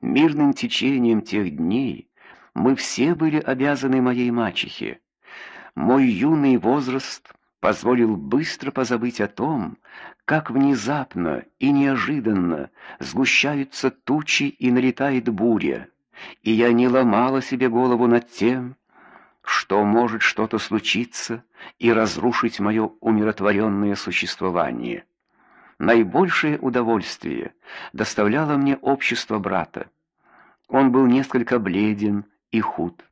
Мирным течением тех дней мы все были обязаны моей мачехе. Мой юный возраст позволил быстро позабыть о том, как внезапно и неожиданно сгущаются тучи и налетает буря, и я не ломала себе голову над тем, что может что-то случиться и разрушить мое умиротворенное существование. Наибольшее удовольствие доставляло мне общество брата. Он был несколько бледен и худ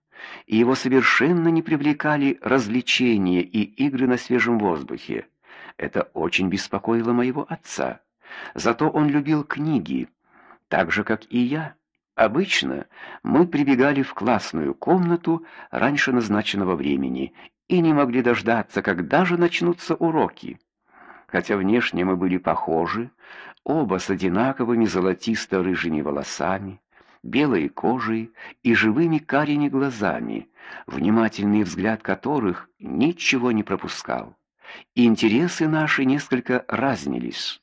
и его совершенно не привлекали развлечения и игры на свежем воздухе. Это очень беспокоило моего отца. Зато он любил книги, так же как и я. Обычно мы прибегали в классную комнату раньше назначенного времени и не могли дождаться, когда же начнутся уроки. Хотя внешне мы были похожи, оба с одинаковыми золотисто-рыжими волосами, белой кожей и живыми карими глазами, внимательный взгляд которых ничего не пропускал. Интересы наши несколько разнились.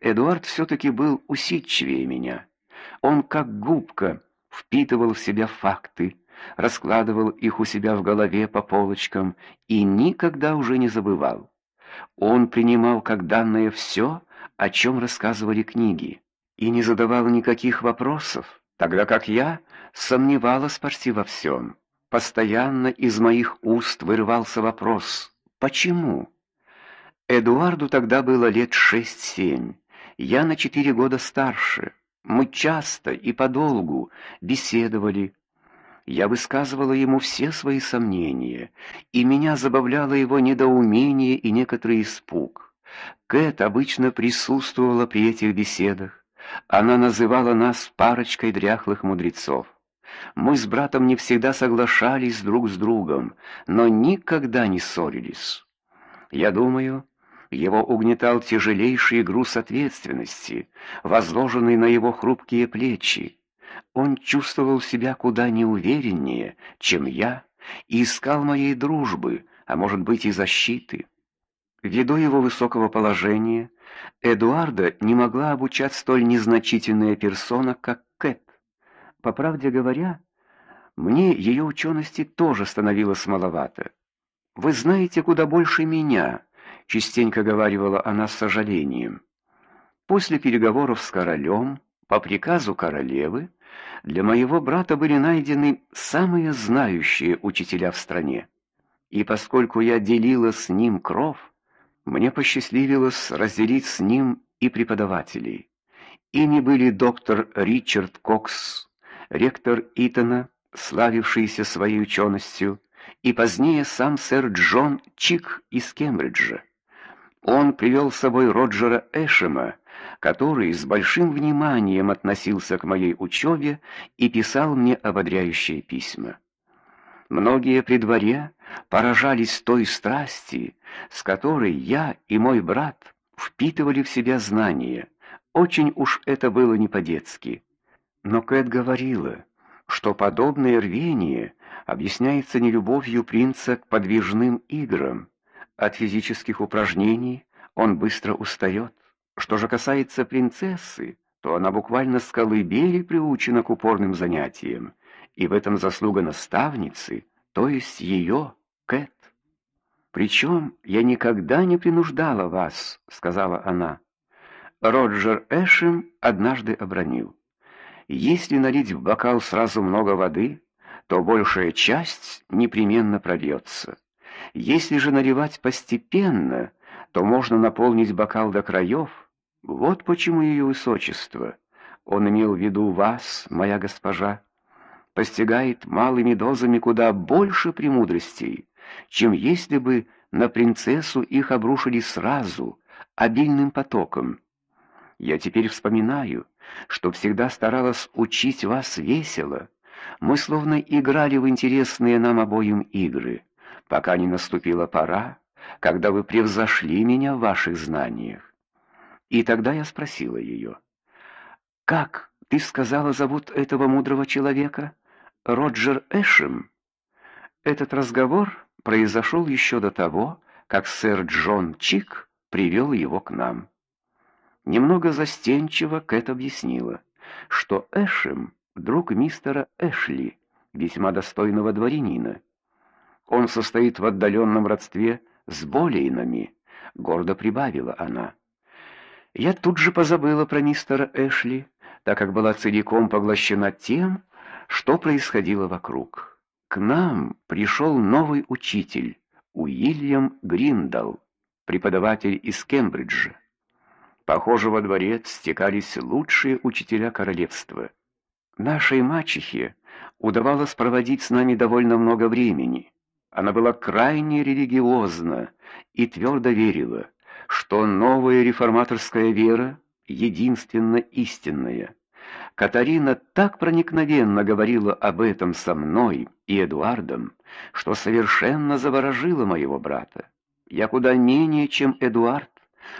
Эдуард все таки был усидчивее меня. Он как губка впитывал в себя факты, раскладывал их у себя в голове по полочкам и никогда уже не забывал. Он принимал как данное все, о чем рассказывали книги, и не задавал никаких вопросов тогда как я сомневалась почти во всем. Постоянно из моих уст вырывался вопрос: почему? Эдуарду тогда было лет шесть-семь. Я на четыре года старше. Мы часто и подолгу беседовали. Я высказывала ему все свои сомнения, и меня забавляло его недоумение и некоторый испуг. Кэт обычно присутствовала при этих беседах. Она называла нас парочкой дряхлых мудрецов. Мы с братом не всегда соглашались друг с другом, но никогда не ссорились. Я думаю, его угнетал тяжелейший груз ответственности, возложенный на его хрупкие плечи. Он чувствовал себя куда неувереннее, чем я, и искал моей дружбы, а может быть и защиты. Ввиду его высокого положения, Эдуарда не могла обучать столь незначительная персона, как Кэт. По правде говоря, мне ее учености тоже становилось маловато. Вы знаете куда больше меня, частенько говорила она с сожалением. После переговоров с королем по приказу королевы для моего брата были найдены самые знающие учителя в стране. И поскольку я делила с ним кров, мне посчастливилось разделить с ним и преподавателей. Ими были доктор Ричард Кокс, ректор Итона, славившийся своей ученостью, и позднее сам сэр Джон Чик из Кембриджа. Он привел с собой Роджера Эшема, который с большим вниманием относился к моей учебе и писал мне ободряющие письма. Многие при дворе поражались той страсти, с которой я и мой брат впитывали в себя знания. Очень уж это было не по-детски. Но Кэт говорила, что подобное рвение объясняется не любовью принца к подвижным играм. От физических упражнений он быстро устает. Что же касается принцессы, то она буквально с колыбели приучена к упорным занятиям и в этом заслуга наставницы, то есть ее, Кэт. Причем я никогда не принуждала вас, сказала она. Роджер Эшем однажды обронил: если налить в бокал сразу много воды, то большая часть непременно прольется. Если же наливать постепенно, то можно наполнить бокал до краев. Вот почему ее высочество, он имел в виду вас, моя госпожа, постигает малыми дозами куда больше премудростей, чем если бы на принцессу их обрушили сразу, обильным потоком. Я теперь вспоминаю, что всегда старалась учить вас весело. Мы словно играли в интересные нам обоим игры, пока не наступила пора, когда вы превзошли меня в ваших знаниях. И тогда я спросила ее: "Как ты сказала зовут этого мудрого человека?" Роджер Эшем. Этот разговор произошел еще до того, как сэр Джон Чик привел его к нам. Немного застенчиво Кэт объяснила, что Эшем друг мистера Эшли, весьма достойного дворянина. Он состоит в отдаленном родстве с Болейнами, гордо прибавила она. Я тут же позабыла про мистера Эшли, так как была целиком поглощена тем, что происходило вокруг. К нам пришел новый учитель, Уильям Гриндал, преподаватель из Кембриджа. Похоже, во дворец стекались лучшие учителя королевства. Нашей мачехе удавалось проводить с нами довольно много времени. Она была крайне религиозна и твердо верила, что новая реформаторская вера единственно истинная. Катарина так проникновенно говорила об этом со мной и Эдуардом, что совершенно заворожила моего брата. Я куда менее, чем Эдуард,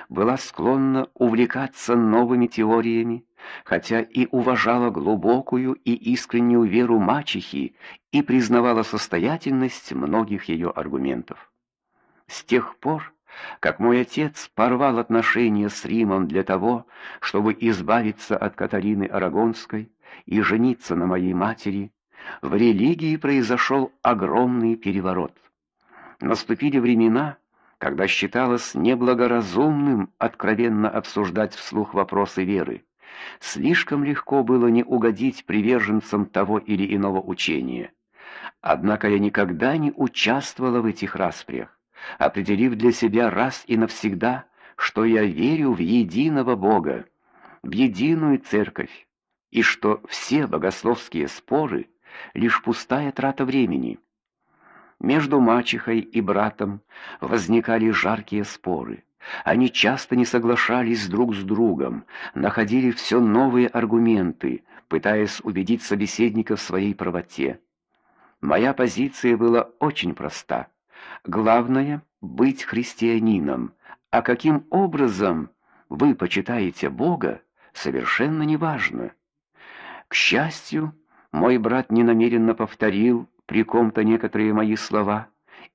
была склонна увлекаться новыми теориями, хотя и уважала глубокую и искреннюю веру мачехи и признавала состоятельность многих ее аргументов. С тех пор, как мой отец порвал отношения с Римом для того, чтобы избавиться от Катарины Арагонской и жениться на моей матери, в религии произошел огромный переворот. Наступили времена, когда считалось неблагоразумным откровенно обсуждать вслух вопросы веры. Слишком легко было не угодить приверженцам того или иного учения. Однако я никогда не участвовала в этих распрях, определив для себя раз и навсегда, что я верю в единого Бога, в единую церковь, и что все богословские споры лишь пустая трата времени. Между мачехой и братом возникали жаркие споры. Они часто не соглашались друг с другом, находили все новые аргументы, пытаясь убедить собеседника в своей правоте. Моя позиция была очень проста. Главное быть христианином, а каким образом вы почитаете Бога, совершенно неважно. К счастью, мой брат ненамеренно повторил при ком-то некоторые мои слова,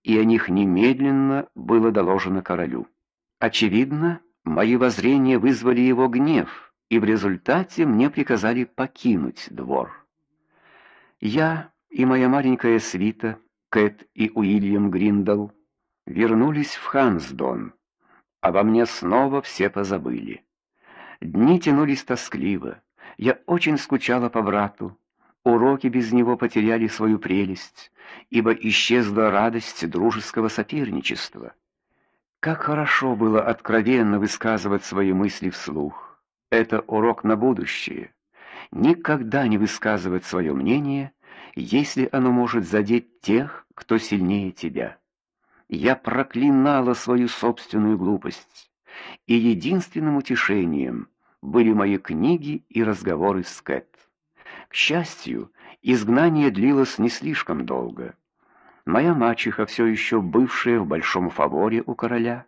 и о них немедленно было доложено королю. Очевидно, мои воззрения вызвали его гнев, и в результате мне приказали покинуть двор. Я и моя маленькая свита, Кэт и Уильям Гриндал, вернулись в Хансдон. Обо мне снова все позабыли. Дни тянулись тоскливо. Я очень скучала по брату, Уроки без него потеряли свою прелесть, ибо исчезла радость дружеского соперничества. Как хорошо было откровенно высказывать свои мысли вслух. Это урок на будущее. Никогда не высказывать свое мнение, если оно может задеть тех, кто сильнее тебя. Я проклинала свою собственную глупость, и единственным утешением были мои книги и разговоры с Кэт. К счастью, изгнание длилось не слишком долго. Моя мачеха, все еще бывшая в большом фаворе у короля,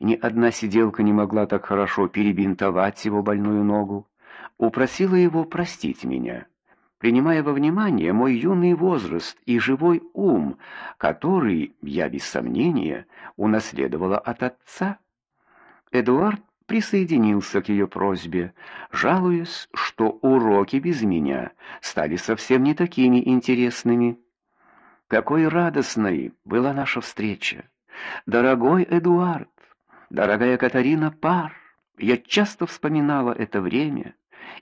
ни одна сиделка не могла так хорошо перебинтовать его больную ногу, упросила его простить меня, принимая во внимание мой юный возраст и живой ум, который, я без сомнения, унаследовала от отца. Эдуард присоединился к ее просьбе, жалуясь, что уроки без меня стали совсем не такими интересными. Какой радостной была наша встреча! Дорогой Эдуард, дорогая Катарина Пар, я часто вспоминала это время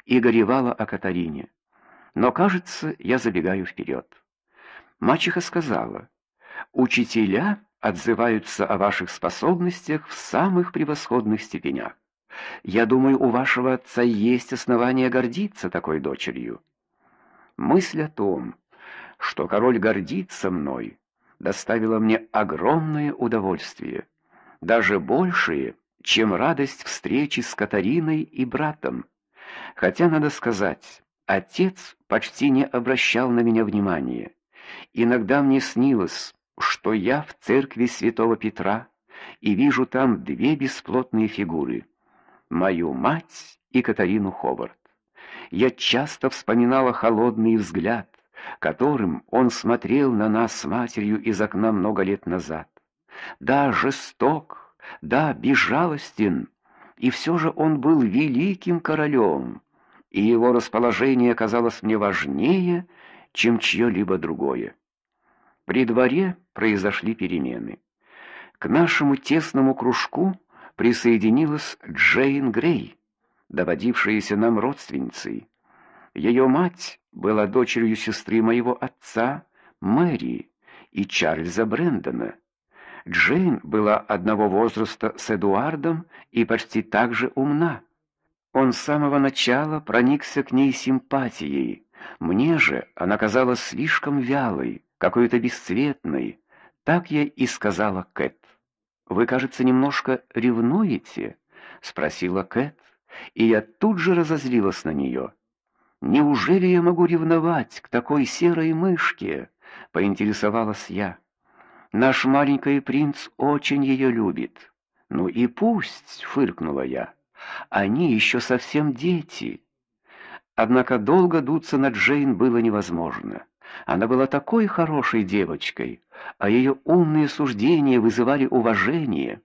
и горевала о Катарине. Но, кажется, я забегаю вперед. Мачеха сказала: "Учителя отзываются о ваших способностях в самых превосходных степенях. Я думаю, у вашего отца есть основания гордиться такой дочерью. Мысль о том, что король гордится мной, доставила мне огромное удовольствие, даже большее, чем радость встречи с Катариной и братом. Хотя надо сказать, отец почти не обращал на меня внимания. Иногда мне снилось, что я в церкви Святого Петра и вижу там две бесплотные фигуры: мою мать и Катарину Ховард. Я часто вспоминала холодный взгляд, которым он смотрел на нас с матерью из окна много лет назад. Да, жесток, да, безжалостен, и все же он был великим королем, и его расположение казалось мне важнее, чем чье-либо другое. При дворе произошли перемены. К нашему тесному кружку присоединилась Джейн Грей, доводившаяся нам родственницей. Ее мать была дочерью сестры моего отца, Мэри, и Чарльза Брэндона. Джейн была одного возраста с Эдуардом и почти так же умна. Он с самого начала проникся к ней симпатией. Мне же она казалась слишком вялой, какой-то бесцветной. Так я и сказала Кэт. Вы, кажется, немножко ревнуете, спросила Кэт, и я тут же разозлилась на нее. Неужели я могу ревновать к такой серой мышке? поинтересовалась я. Наш маленький принц очень ее любит. Ну и пусть, фыркнула я. Они еще совсем дети. Однако долго дуться на Джейн было невозможно. Она была такой хорошей девочкой, а ее умные суждения вызывали уважение.